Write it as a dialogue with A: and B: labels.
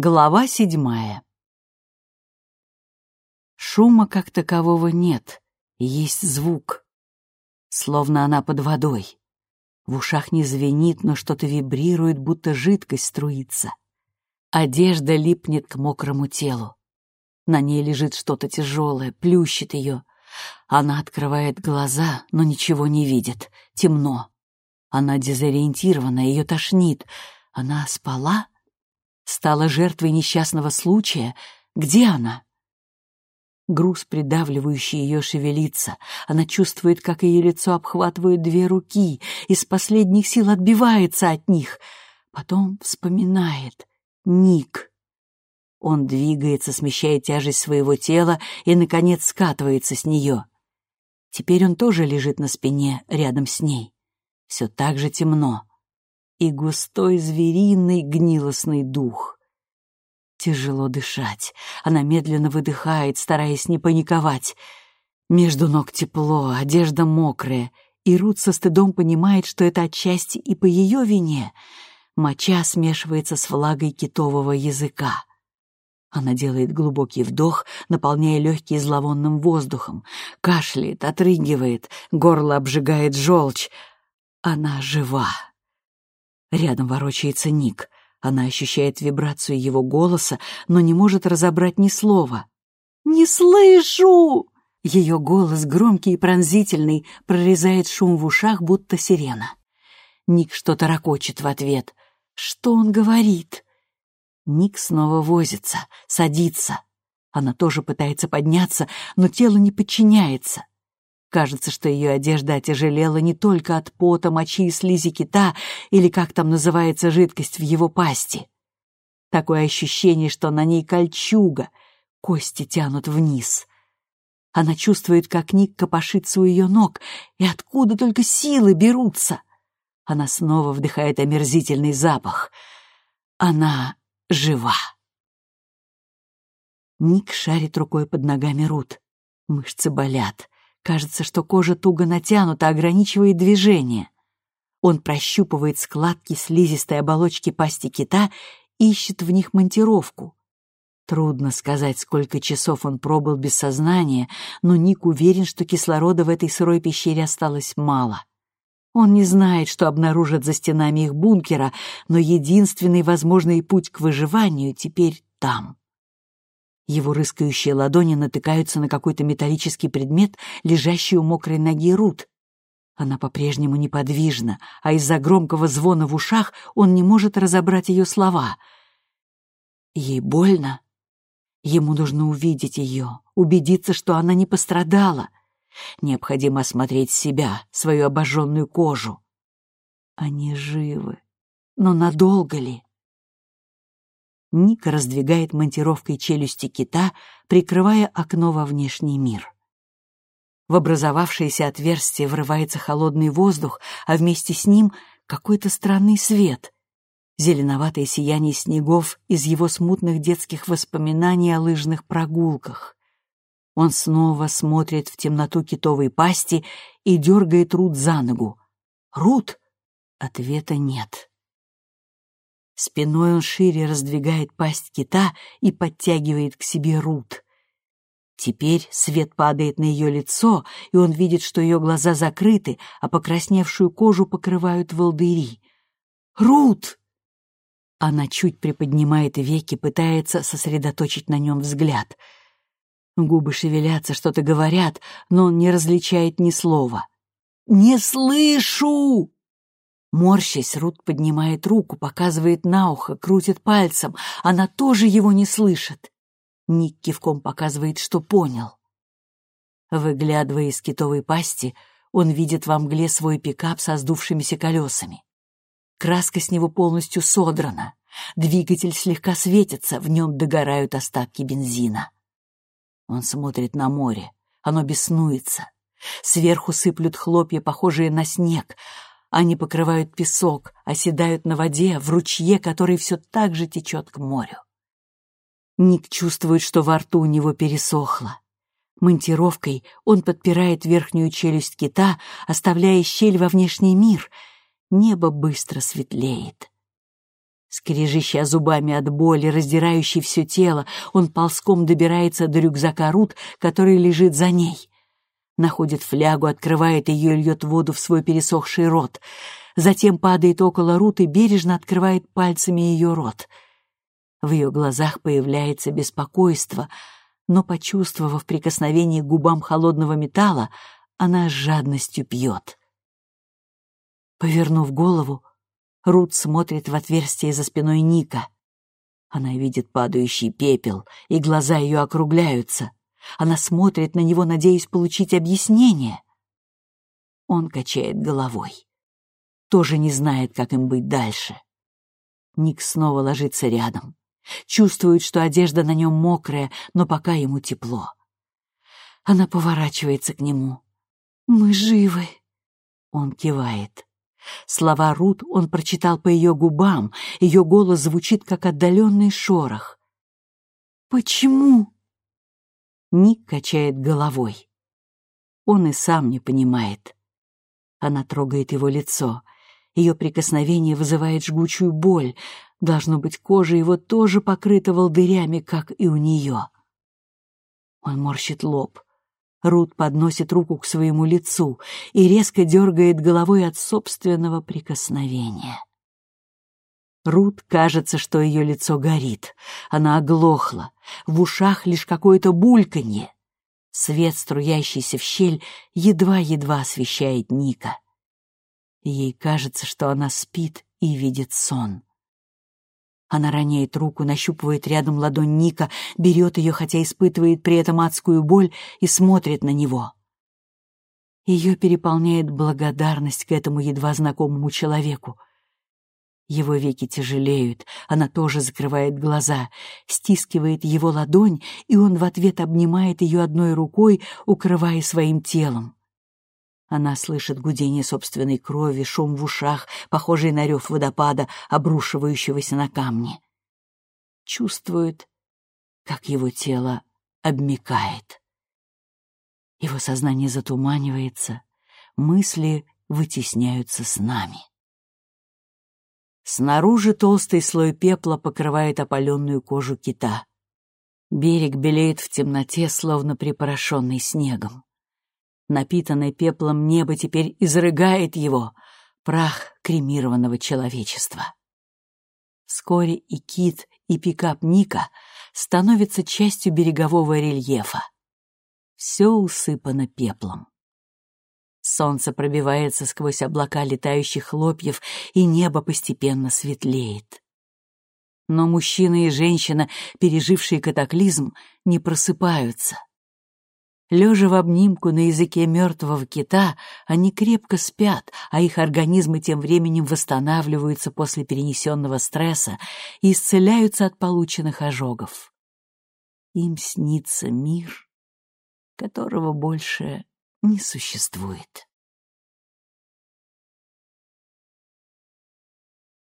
A: Глава седьмая. Шума как такового нет, есть звук. Словно она под водой. В ушах не звенит, но что-то вибрирует, будто жидкость струится. Одежда липнет к мокрому телу. На ней лежит что-то тяжелое, плющит ее. Она открывает глаза, но ничего не видит. Темно. Она дезориентирована, ее тошнит. Она спала? Стала жертвой несчастного случая? Где она? Груз, придавливающий ее, шевелится. Она чувствует, как ее лицо обхватывают две руки, из последних сил отбивается от них. Потом вспоминает. Ник. Он двигается, смещая тяжесть своего тела и, наконец, скатывается с нее. Теперь он тоже лежит на спине рядом с ней. Все так же темно и густой звериный гнилостный дух. Тяжело дышать. Она медленно выдыхает, стараясь не паниковать. Между ног тепло, одежда мокрая, и Рут со стыдом понимает, что это отчасти и по ее вине. Моча смешивается с влагой китового языка. Она делает глубокий вдох, наполняя легкие зловонным воздухом, кашляет, отрыгивает, горло обжигает желчь. Она жива. Рядом ворочается Ник. Она ощущает вибрацию его голоса, но не может разобрать ни слова. «Не слышу!» Ее голос, громкий и пронзительный, прорезает шум в ушах, будто сирена. Ник что-то ракочет в ответ. Что он говорит? Ник снова возится, садится. Она тоже пытается подняться, но тело не подчиняется. Кажется, что ее одежда отяжелела не только от пота, мочи и слизи кита, или как там называется жидкость в его пасти. Такое ощущение, что на ней кольчуга, кости тянут вниз. Она чувствует, как Ник копошится у ее ног, и откуда только силы берутся. Она снова вдыхает омерзительный запах. Она жива. Ник шарит рукой под ногами Рут. Мышцы болят. Кажется, что кожа туго натянута, ограничивает движение. Он прощупывает складки слизистой оболочки пасти кита, ищет в них монтировку. Трудно сказать, сколько часов он пробыл без сознания, но Ник уверен, что кислорода в этой сырой пещере осталось мало. Он не знает, что обнаружат за стенами их бункера, но единственный возможный путь к выживанию теперь там. Его рыскающие ладони натыкаются на какой-то металлический предмет, лежащий у мокрой ноги Рут. Она по-прежнему неподвижна, а из-за громкого звона в ушах он не может разобрать ее слова. Ей больно. Ему нужно увидеть ее, убедиться, что она не пострадала. Необходимо осмотреть себя, свою обожженную кожу. Они живы. Но надолго ли? Ник раздвигает монтировкой челюсти кита, прикрывая окно во внешний мир. В образовавшееся отверстие врывается холодный воздух, а вместе с ним какой-то странный свет. Зеленоватое сияние снегов из его смутных детских воспоминаний о лыжных прогулках. Он снова смотрит в темноту китовой пасти и дергает Рут за ногу. «Рут!» Ответа нет. Спиной он шире раздвигает пасть кита и подтягивает к себе Рут. Теперь свет падает на ее лицо, и он видит, что ее глаза закрыты, а покрасневшую кожу покрывают волдыри. «Рут!» Она чуть приподнимает веки, пытается сосредоточить на нем взгляд. Губы шевелятся, что-то говорят, но он не различает ни слова. «Не слышу!» Морщась, Рут поднимает руку, показывает на ухо, крутит пальцем. Она тоже его не слышит. Ник кивком показывает, что понял. Выглядывая из китовой пасти, он видит во мгле свой пикап со сдувшимися колесами. Краска с него полностью содрана. Двигатель слегка светится, в нем догорают остатки бензина. Он смотрит на море. Оно беснуется. Сверху сыплют хлопья, похожие на снег, они покрывают песок, оседают на воде, в ручье, который все так же течет к морю. Ник чувствует, что во рту у него пересохло. Монтировкой он подпирает верхнюю челюсть кита, оставляя щель во внешний мир. Небо быстро светлеет. Скрежеща зубами от боли, раздирающей все тело, он ползком добирается до рюкзака Рут, который лежит за ней. Находит флягу, открывает ее и льет воду в свой пересохший рот. Затем падает около Рут и бережно открывает пальцами ее рот. В ее глазах появляется беспокойство, но, почувствовав прикосновение к губам холодного металла, она с жадностью пьет. Повернув голову, Рут смотрит в отверстие за спиной Ника. Она видит падающий пепел, и глаза ее округляются. Она смотрит на него, надеясь получить объяснение. Он качает головой. Тоже не знает, как им быть дальше. Ник снова ложится рядом. Чувствует, что одежда на нем мокрая, но пока ему тепло. Она поворачивается к нему. «Мы живы!» Он кивает. Слова Рут он прочитал по ее губам, ее голос звучит, как отдаленный шорох. «Почему?» Ник качает головой. Он и сам не понимает. Она трогает его лицо. Ее прикосновение вызывает жгучую боль. Должно быть, кожа его тоже покрыта волдырями, как и у нее. Он морщит лоб. Рут подносит руку к своему лицу и резко дергает головой от собственного прикосновения. Рут кажется, что ее лицо горит. Она оглохла. В ушах лишь какое-то бульканье. Свет, струящийся в щель, едва-едва освещает Ника. Ей кажется, что она спит и видит сон. Она роняет руку, нащупывает рядом ладонь Ника, берет ее, хотя испытывает при этом адскую боль, и смотрит на него. Ее переполняет благодарность к этому едва знакомому человеку. Его веки тяжелеют, она тоже закрывает глаза, стискивает его ладонь, и он в ответ обнимает ее одной рукой, укрывая своим телом. Она слышит гудение собственной крови, шум в ушах, похожий на рев водопада, обрушивающегося на камни. Чувствует, как его тело обмикает. Его сознание затуманивается, мысли вытесняются с нами. Снаружи толстый слой пепла покрывает опаленную кожу кита. Берег белеет в темноте, словно припорошенный снегом. Напитанное пеплом небо теперь изрыгает его, прах кремированного человечества. Вскоре и кит, и пикап Ника становятся частью берегового рельефа. Все усыпано пеплом. Солнце пробивается сквозь облака летающих хлопьев, и небо постепенно светлеет. Но мужчина и женщина, пережившие катаклизм, не просыпаются. Лежа в обнимку на языке мертвого кита, они крепко спят, а их организмы тем временем восстанавливаются после перенесенного стресса и исцеляются от полученных ожогов. Им снится мир, которого больше не существует.